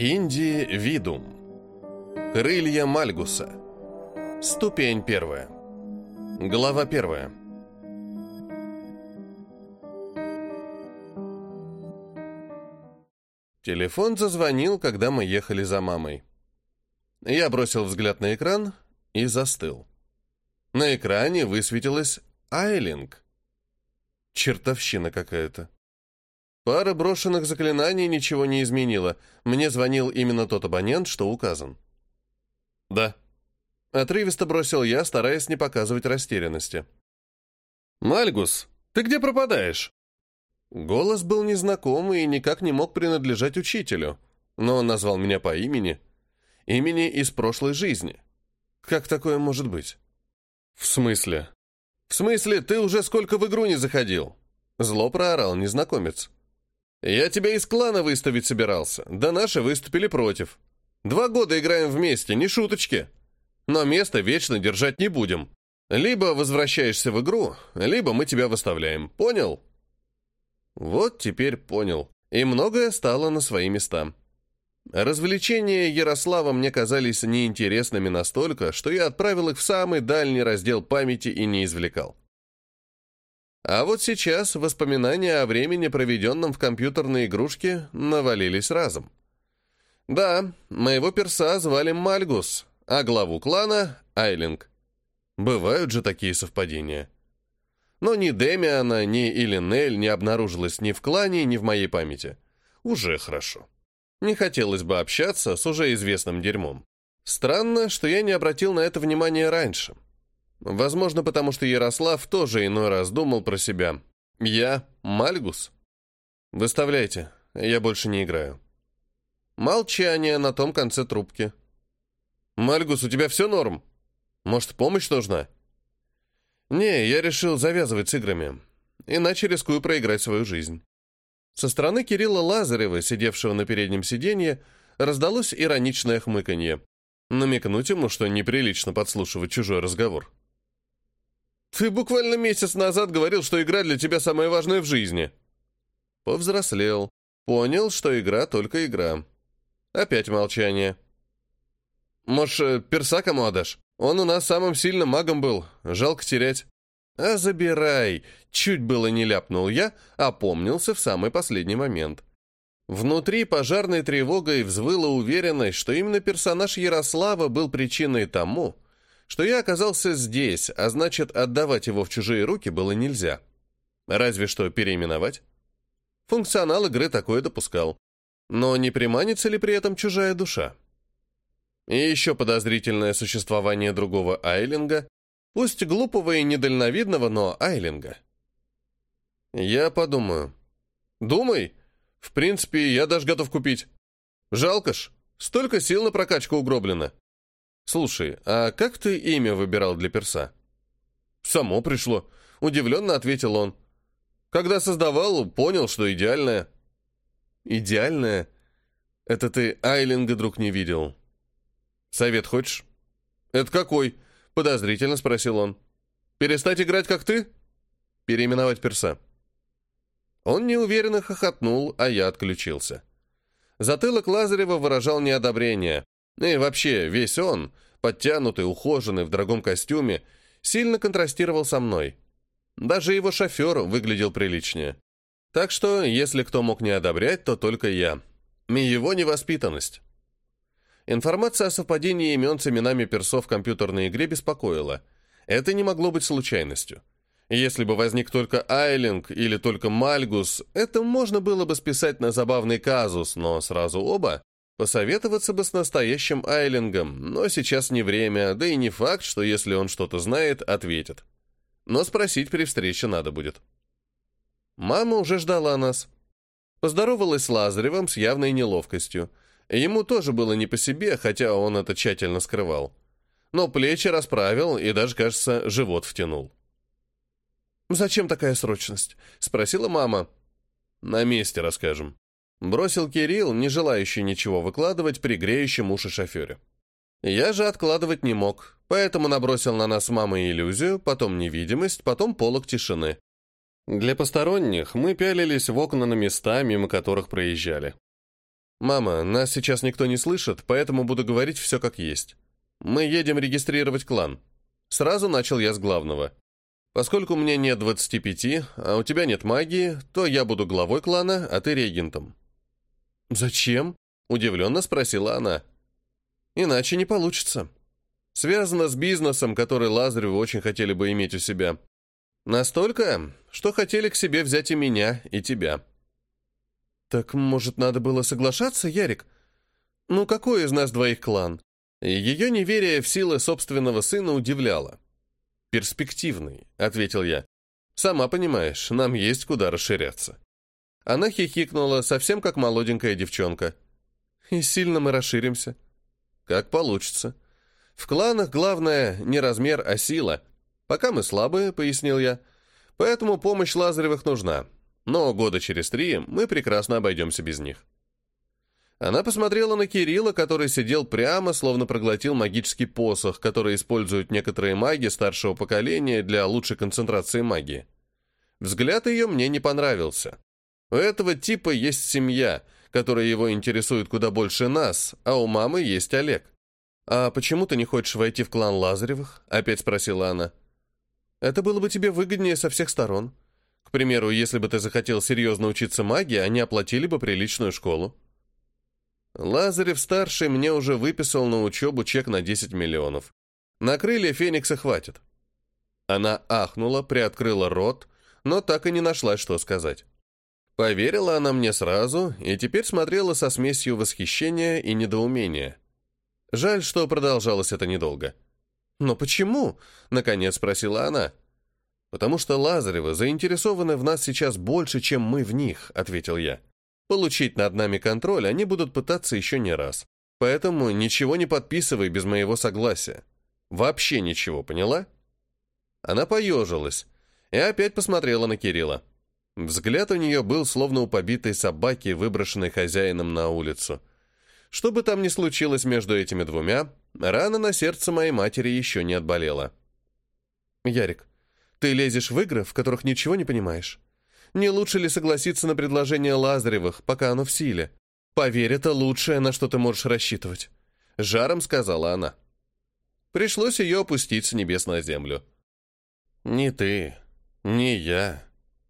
Инди Видум. Крылья Мальгуса. Ступень первая. Глава первая. Телефон зазвонил, когда мы ехали за мамой. Я бросил взгляд на экран и застыл. На экране высветилась Айлинг. Чертовщина какая-то. Пара брошенных заклинаний ничего не изменила. Мне звонил именно тот абонент, что указан. «Да». Отрывисто бросил я, стараясь не показывать растерянности. «Мальгус, ты где пропадаешь?» Голос был незнакомый и никак не мог принадлежать учителю, но он назвал меня по имени. Имени из прошлой жизни. Как такое может быть? «В смысле?» «В смысле, ты уже сколько в игру не заходил?» Зло проорал незнакомец. «Я тебя из клана выставить собирался, да наши выступили против. Два года играем вместе, не шуточки. Но место вечно держать не будем. Либо возвращаешься в игру, либо мы тебя выставляем. Понял?» Вот теперь понял. И многое стало на свои места. Развлечения Ярослава мне казались неинтересными настолько, что я отправил их в самый дальний раздел памяти и не извлекал. А вот сейчас воспоминания о времени, проведенном в компьютерной игрушке, навалились разом. Да, моего перса звали Мальгус, а главу клана — Айлинг. Бывают же такие совпадения. Но ни Демиана, ни Илинель не обнаружилось ни в клане, ни в моей памяти. Уже хорошо. Не хотелось бы общаться с уже известным дерьмом. Странно, что я не обратил на это внимания раньше. Возможно, потому что Ярослав тоже иной раз думал про себя. Я Мальгус? Выставляйте, я больше не играю. Молчание на том конце трубки. «Мальгус, у тебя все норм? Может, помощь нужна?» «Не, я решил завязывать с играми, иначе рискую проиграть свою жизнь». Со стороны Кирилла Лазарева, сидевшего на переднем сиденье, раздалось ироничное хмыканье. Намекнуть ему, что неприлично подслушивать чужой разговор. Ты буквально месяц назад говорил, что игра для тебя самая важная в жизни. Повзрослел. Понял, что игра только игра. Опять молчание. Может, э, перса кому отдашь? Он у нас самым сильным магом был. Жалко терять. А забирай. Чуть было не ляпнул я, опомнился в самый последний момент. Внутри пожарной тревогой взвыла уверенность, что именно персонаж Ярослава был причиной тому, что я оказался здесь, а значит, отдавать его в чужие руки было нельзя. Разве что переименовать. Функционал игры такое допускал. Но не приманится ли при этом чужая душа? И еще подозрительное существование другого Айлинга, пусть глупого и недальновидного, но Айлинга. Я подумаю. Думай. В принципе, я даже готов купить. Жалко ж, столько сил на прокачку угроблено. «Слушай, а как ты имя выбирал для перса?» «Само пришло», — удивленно ответил он. «Когда создавал, понял, что идеальное». «Идеальное? Это ты Айлинга, друг, не видел?» «Совет хочешь?» «Это какой?» — подозрительно спросил он. «Перестать играть, как ты?» «Переименовать перса». Он неуверенно хохотнул, а я отключился. Затылок Лазарева выражал неодобрение, и вообще, весь он, подтянутый, ухоженный, в дорогом костюме, сильно контрастировал со мной. Даже его шофер выглядел приличнее. Так что, если кто мог не одобрять, то только я. И его невоспитанность. Информация о совпадении имен с именами персов в компьютерной игре беспокоила. Это не могло быть случайностью. Если бы возник только Айлинг или только Мальгус, это можно было бы списать на забавный казус, но сразу оба Посоветоваться бы с настоящим Айлингом, но сейчас не время, да и не факт, что если он что-то знает, ответит. Но спросить при встрече надо будет. Мама уже ждала нас. Поздоровалась с Лазаревым с явной неловкостью. Ему тоже было не по себе, хотя он это тщательно скрывал. Но плечи расправил и даже, кажется, живот втянул. «Зачем такая срочность?» — спросила мама. «На месте расскажем», Бросил Кирилл, не желающий ничего выкладывать при греющем уши шофере. Я же откладывать не мог, поэтому набросил на нас мамы иллюзию, потом невидимость, потом полок тишины. Для посторонних мы пялились в окна на места, мимо которых проезжали. «Мама, нас сейчас никто не слышит, поэтому буду говорить все как есть. Мы едем регистрировать клан». Сразу начал я с главного. Поскольку мне нет 25, а у тебя нет магии, то я буду главой клана, а ты регентом. «Зачем?» — удивленно спросила она. «Иначе не получится. Связано с бизнесом, который Лазаревы очень хотели бы иметь у себя. Настолько, что хотели к себе взять и меня, и тебя». «Так, может, надо было соглашаться, Ярик? Ну, какой из нас двоих клан?» Ее неверие в силы собственного сына удивляло. «Перспективный», — ответил я. «Сама понимаешь, нам есть куда расширяться». Она хихикнула, совсем как молоденькая девчонка. «И сильно мы расширимся». «Как получится. В кланах главное не размер, а сила. Пока мы слабые», — пояснил я. «Поэтому помощь Лазаревых нужна. Но года через три мы прекрасно обойдемся без них». Она посмотрела на Кирилла, который сидел прямо, словно проглотил магический посох, который используют некоторые маги старшего поколения для лучшей концентрации магии. Взгляд ее мне не понравился. У этого типа есть семья, которая его интересует куда больше нас, а у мамы есть Олег. «А почему ты не хочешь войти в клан Лазаревых?» — опять спросила она. «Это было бы тебе выгоднее со всех сторон. К примеру, если бы ты захотел серьезно учиться магии, они оплатили бы приличную школу». Лазарев-старший мне уже выписал на учебу чек на 10 миллионов. На крылья Феникса хватит. Она ахнула, приоткрыла рот, но так и не нашла, что сказать. Поверила она мне сразу и теперь смотрела со смесью восхищения и недоумения. Жаль, что продолжалось это недолго. «Но почему?» — наконец спросила она. «Потому что Лазаревы заинтересованы в нас сейчас больше, чем мы в них», — ответил я. Получить над нами контроль они будут пытаться еще не раз. Поэтому ничего не подписывай без моего согласия. Вообще ничего, поняла? Она поежилась и опять посмотрела на Кирилла. Взгляд у нее был словно у побитой собаки, выброшенной хозяином на улицу. Что бы там ни случилось между этими двумя, рана на сердце моей матери еще не отболела. «Ярик, ты лезешь в игры, в которых ничего не понимаешь. Не лучше ли согласиться на предложение Лазаревых, пока оно в силе? Поверь, это лучшее, на что ты можешь рассчитывать. Жаром сказала она. Пришлось ее опустить с небес на землю. Не ты, не я.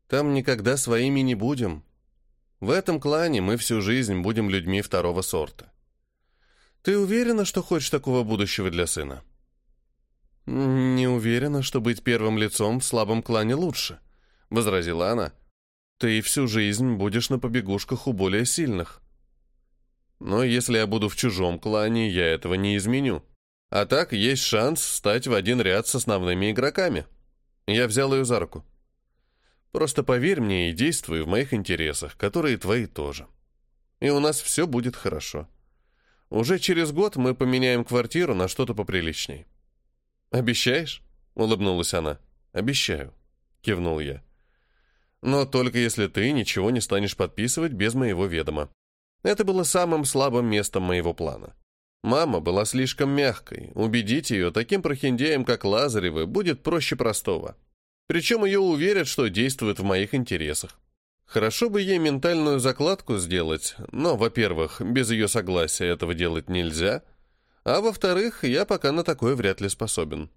Там никогда своими не будем. В этом клане мы всю жизнь будем людьми второго сорта. Ты уверена, что хочешь такого будущего для сына? Не уверена, что быть первым лицом в слабом клане лучше, возразила она. Ты всю жизнь будешь на побегушках у более сильных. Но если я буду в чужом клане, я этого не изменю. А так есть шанс встать в один ряд с основными игроками. Я взял ее за руку. Просто поверь мне и действуй в моих интересах, которые твои тоже. И у нас все будет хорошо. Уже через год мы поменяем квартиру на что-то поприличней. «Обещаешь?» — улыбнулась она. «Обещаю», — кивнул я. Но только если ты ничего не станешь подписывать без моего ведома. Это было самым слабым местом моего плана. Мама была слишком мягкой. Убедить ее таким прохиндеем, как Лазаревы, будет проще простого. Причем ее уверят, что действует в моих интересах. Хорошо бы ей ментальную закладку сделать, но, во-первых, без ее согласия этого делать нельзя, а во-вторых, я пока на такое вряд ли способен.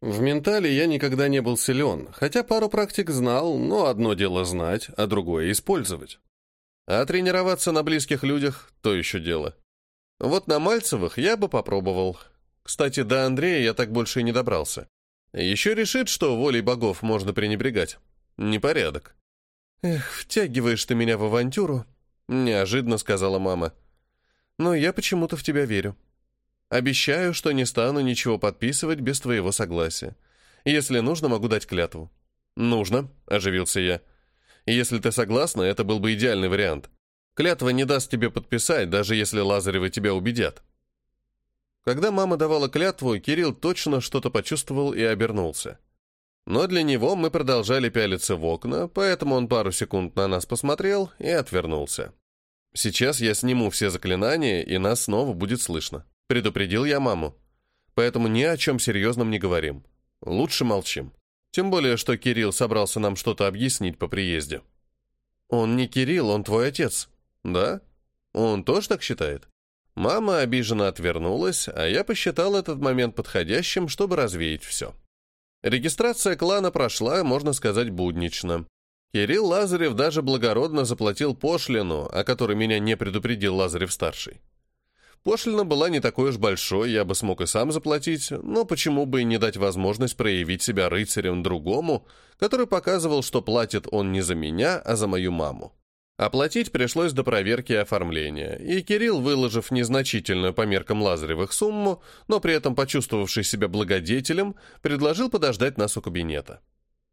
В ментале я никогда не был силен, хотя пару практик знал, но одно дело знать, а другое использовать. А тренироваться на близких людях – то еще дело. Вот на Мальцевых я бы попробовал. Кстати, до Андрея я так больше и не добрался. Еще решит, что волей богов можно пренебрегать. Непорядок. «Эх, втягиваешь ты меня в авантюру», — неожиданно сказала мама. «Но я почему-то в тебя верю». Обещаю, что не стану ничего подписывать без твоего согласия. Если нужно, могу дать клятву». «Нужно», — оживился я. «Если ты согласна, это был бы идеальный вариант. Клятва не даст тебе подписать, даже если Лазаревы тебя убедят». Когда мама давала клятву, Кирилл точно что-то почувствовал и обернулся. Но для него мы продолжали пялиться в окна, поэтому он пару секунд на нас посмотрел и отвернулся. Сейчас я сниму все заклинания, и нас снова будет слышно. Предупредил я маму. Поэтому ни о чем серьезном не говорим. Лучше молчим. Тем более, что Кирилл собрался нам что-то объяснить по приезде. Он не Кирилл, он твой отец. Да? Он тоже так считает? Мама обиженно отвернулась, а я посчитал этот момент подходящим, чтобы развеять все. Регистрация клана прошла, можно сказать, буднично. Кирилл Лазарев даже благородно заплатил пошлину, о которой меня не предупредил Лазарев-старший. Пошлина была не такой уж большой, я бы смог и сам заплатить, но почему бы и не дать возможность проявить себя рыцарем другому, который показывал, что платит он не за меня, а за мою маму. Оплатить пришлось до проверки оформления, и Кирилл, выложив незначительную по меркам Лазаревых сумму, но при этом почувствовавший себя благодетелем, предложил подождать нас у кабинета.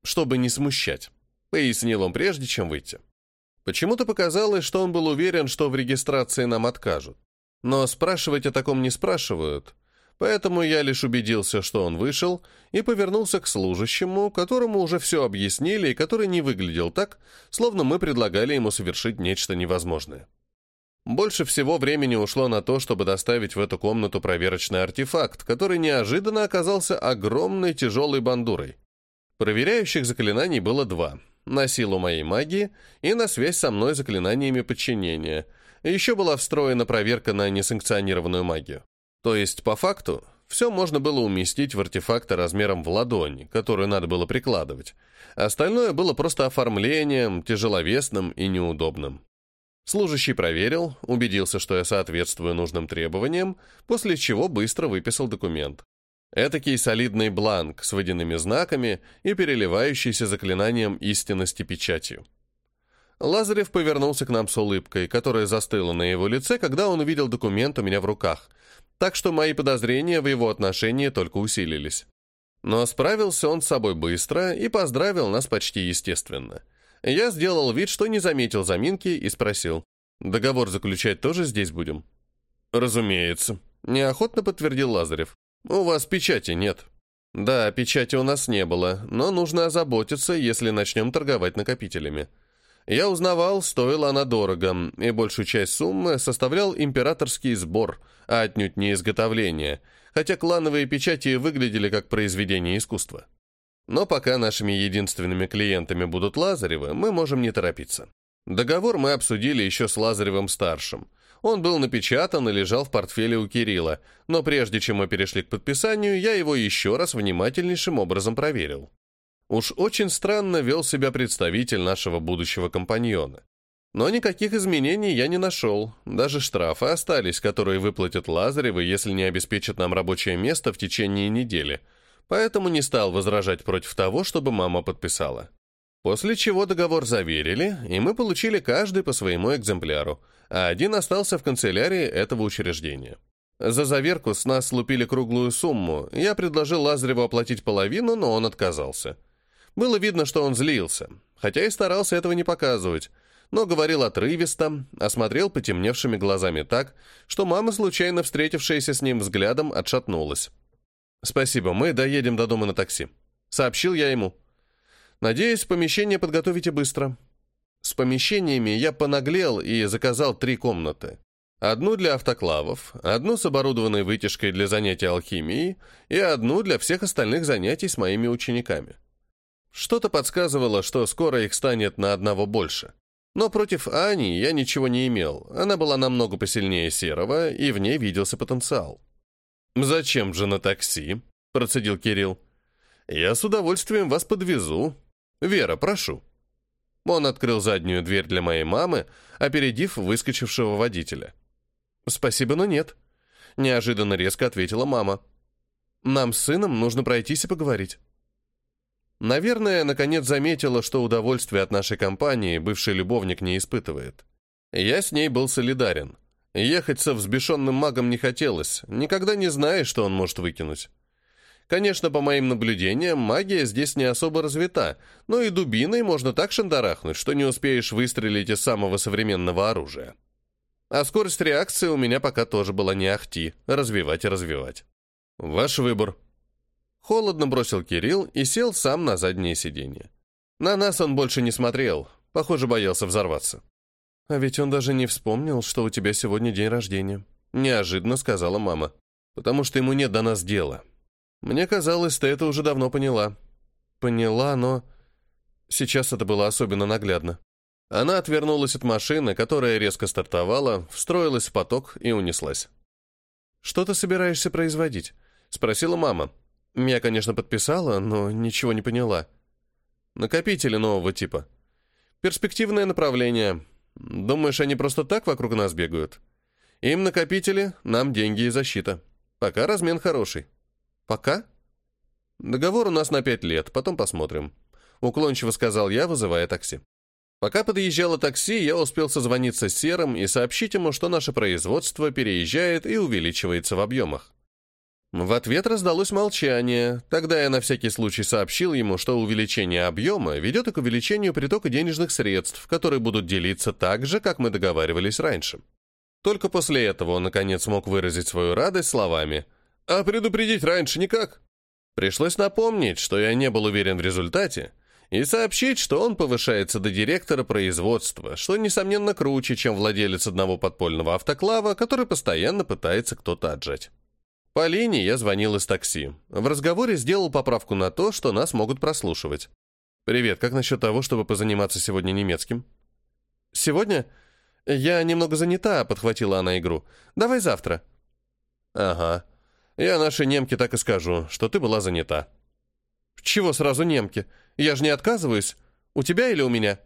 Чтобы не смущать, пояснил он прежде, чем выйти. Почему-то показалось, что он был уверен, что в регистрации нам откажут. Но спрашивать о таком не спрашивают, поэтому я лишь убедился, что он вышел, и повернулся к служащему, которому уже все объяснили и который не выглядел так, словно мы предлагали ему совершить нечто невозможное. Больше всего времени ушло на то, чтобы доставить в эту комнату проверочный артефакт, который неожиданно оказался огромной тяжелой бандурой. Проверяющих заклинаний было два — на силу моей магии и на связь со мной заклинаниями подчинения — еще была встроена проверка на несанкционированную магию. То есть, по факту, все можно было уместить в артефакты размером в ладонь, которую надо было прикладывать. Остальное было просто оформлением, тяжеловесным и неудобным. Служащий проверил, убедился, что я соответствую нужным требованиям, после чего быстро выписал документ. Этакий солидный бланк с водяными знаками и переливающийся заклинанием истинности печатью. Лазарев повернулся к нам с улыбкой, которая застыла на его лице, когда он увидел документ у меня в руках. Так что мои подозрения в его отношении только усилились. Но справился он с собой быстро и поздравил нас почти естественно. Я сделал вид, что не заметил заминки и спросил, «Договор заключать тоже здесь будем?» «Разумеется», — неохотно подтвердил Лазарев. «У вас печати нет». «Да, печати у нас не было, но нужно озаботиться, если начнем торговать накопителями». Я узнавал, стоила она дорого, и большую часть суммы составлял императорский сбор, а отнюдь не изготовление, хотя клановые печати выглядели как произведение искусства. Но пока нашими единственными клиентами будут Лазаревы, мы можем не торопиться. Договор мы обсудили еще с Лазаревым-старшим. Он был напечатан и лежал в портфеле у Кирилла, но прежде чем мы перешли к подписанию, я его еще раз внимательнейшим образом проверил. Уж очень странно вел себя представитель нашего будущего компаньона. Но никаких изменений я не нашел. Даже штрафы остались, которые выплатят Лазаревы, если не обеспечат нам рабочее место в течение недели. Поэтому не стал возражать против того, чтобы мама подписала. После чего договор заверили, и мы получили каждый по своему экземпляру, а один остался в канцелярии этого учреждения. За заверку с нас слупили круглую сумму. Я предложил Лазареву оплатить половину, но он отказался. Было видно, что он злился, хотя и старался этого не показывать, но говорил отрывисто, осмотрел потемневшими глазами так, что мама, случайно встретившаяся с ним взглядом, отшатнулась. «Спасибо, мы доедем до дома на такси», — сообщил я ему. «Надеюсь, помещение подготовите быстро». С помещениями я понаглел и заказал три комнаты. Одну для автоклавов, одну с оборудованной вытяжкой для занятий алхимией и одну для всех остальных занятий с моими учениками. Что-то подсказывало, что скоро их станет на одного больше. Но против Ани я ничего не имел. Она была намного посильнее Серого, и в ней виделся потенциал. «Зачем же на такси?» – процедил Кирилл. «Я с удовольствием вас подвезу. Вера, прошу». Он открыл заднюю дверь для моей мамы, опередив выскочившего водителя. «Спасибо, но нет», – неожиданно резко ответила мама. «Нам с сыном нужно пройтись и поговорить». Наверное, наконец заметила, что удовольствие от нашей компании бывший любовник не испытывает. Я с ней был солидарен. Ехать со взбешенным магом не хотелось, никогда не знаешь, что он может выкинуть. Конечно, по моим наблюдениям, магия здесь не особо развита, но и дубиной можно так шандарахнуть, что не успеешь выстрелить из самого современного оружия. А скорость реакции у меня пока тоже была не ахти, развивать и развивать. Ваш выбор, Холодно бросил Кирилл и сел сам на заднее сиденье. На нас он больше не смотрел, похоже, боялся взорваться. «А ведь он даже не вспомнил, что у тебя сегодня день рождения», — неожиданно сказала мама. «Потому что ему нет до нас дела. Мне казалось, ты это уже давно поняла». «Поняла, но...» Сейчас это было особенно наглядно. Она отвернулась от машины, которая резко стартовала, встроилась в поток и унеслась. «Что ты собираешься производить?» — спросила мама. Я, конечно, подписала, но ничего не поняла. Накопители нового типа. Перспективное направление. Думаешь, они просто так вокруг нас бегают? Им накопители, нам деньги и защита. Пока размен хороший. Пока? Договор у нас на пять лет, потом посмотрим. Уклончиво сказал я, вызывая такси. Пока подъезжало такси, я успел созвониться с Серым и сообщить ему, что наше производство переезжает и увеличивается в объемах. В ответ раздалось молчание. Тогда я на всякий случай сообщил ему, что увеличение объема ведет и к увеличению притока денежных средств, которые будут делиться так же, как мы договаривались раньше. Только после этого он, наконец, смог выразить свою радость словами «А предупредить раньше никак?» Пришлось напомнить, что я не был уверен в результате, и сообщить, что он повышается до директора производства, что, несомненно, круче, чем владелец одного подпольного автоклава, который постоянно пытается кто-то отжать. По линии я звонил из такси. В разговоре сделал поправку на то, что нас могут прослушивать. «Привет, как насчет того, чтобы позаниматься сегодня немецким?» «Сегодня? Я немного занята», — подхватила она игру. «Давай завтра». «Ага. Я нашей немке так и скажу, что ты была занята». «Чего сразу немки? Я же не отказываюсь. У тебя или у меня?»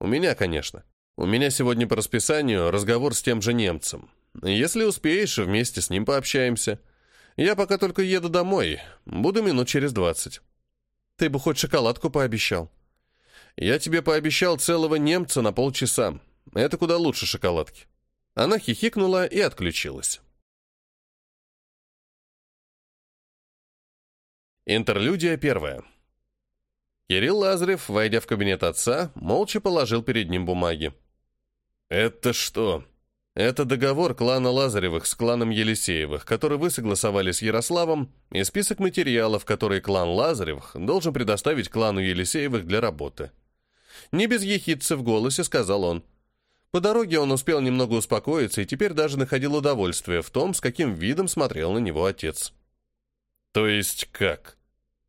«У меня, конечно. У меня сегодня по расписанию разговор с тем же немцем. Если успеешь, вместе с ним пообщаемся». Я пока только еду домой. Буду минут через двадцать. Ты бы хоть шоколадку пообещал. Я тебе пообещал целого немца на полчаса. Это куда лучше шоколадки. Она хихикнула и отключилась. Интерлюдия первая. Кирилл Лазарев, войдя в кабинет отца, молча положил перед ним бумаги. «Это что?» Это договор клана Лазаревых с кланом Елисеевых, который вы согласовали с Ярославом, и список материалов, которые клан Лазаревых должен предоставить клану Елисеевых для работы. Не без ехидцы в голосе сказал он. По дороге он успел немного успокоиться и теперь даже находил удовольствие в том, с каким видом смотрел на него отец. То есть как?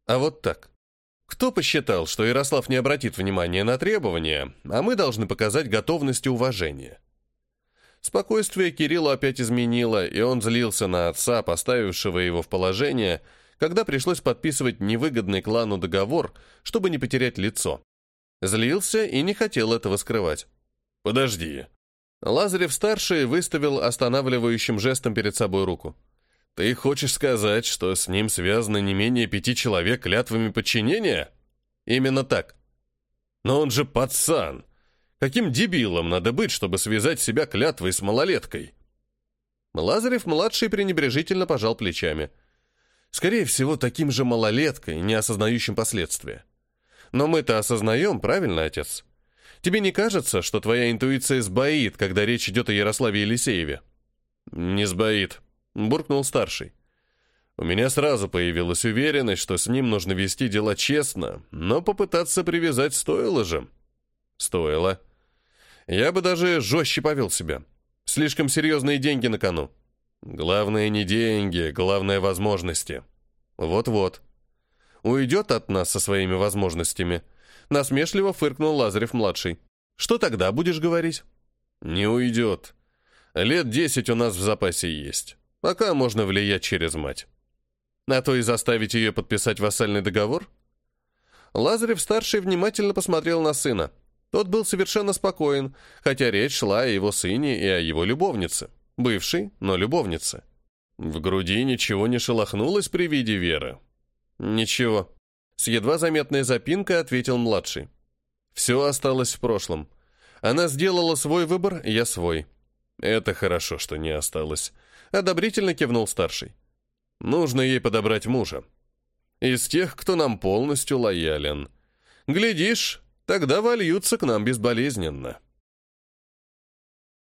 А вот так. Кто посчитал, что Ярослав не обратит внимания на требования, а мы должны показать готовность и уважение? Спокойствие Кирилла опять изменило, и он злился на отца, поставившего его в положение, когда пришлось подписывать невыгодный клану договор, чтобы не потерять лицо. Злился и не хотел этого скрывать. «Подожди». Лазарев-старший выставил останавливающим жестом перед собой руку. «Ты хочешь сказать, что с ним связано не менее пяти человек клятвами подчинения?» «Именно так». «Но он же пацан!» Каким дебилом надо быть, чтобы связать себя клятвой с малолеткой? Лазарев-младший пренебрежительно пожал плечами. Скорее всего, таким же малолеткой, не осознающим последствия. Но мы-то осознаем, правильно, отец? Тебе не кажется, что твоя интуиция сбоит, когда речь идет о Ярославе Елисееве? Не сбоит, буркнул старший. У меня сразу появилась уверенность, что с ним нужно вести дела честно, но попытаться привязать стоило же. Стоило. Я бы даже жестче повел себя. Слишком серьезные деньги на кону. Главное не деньги, главное возможности. Вот-вот. Уйдет от нас со своими возможностями. Насмешливо фыркнул Лазарев-младший. Что тогда будешь говорить? Не уйдет. Лет десять у нас в запасе есть. Пока можно влиять через мать. А то и заставить ее подписать вассальный договор? Лазарев-старший внимательно посмотрел на сына. Тот был совершенно спокоен, хотя речь шла о его сыне и о его любовнице. Бывшей, но любовнице. В груди ничего не шелохнулось при виде Веры. «Ничего». С едва заметной запинкой ответил младший. «Все осталось в прошлом. Она сделала свой выбор, я свой». «Это хорошо, что не осталось», — одобрительно кивнул старший. «Нужно ей подобрать мужа. Из тех, кто нам полностью лоялен. Глядишь, Тогда вольются к нам безболезненно.